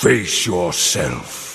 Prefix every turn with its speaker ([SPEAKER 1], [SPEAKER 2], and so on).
[SPEAKER 1] Face yourself.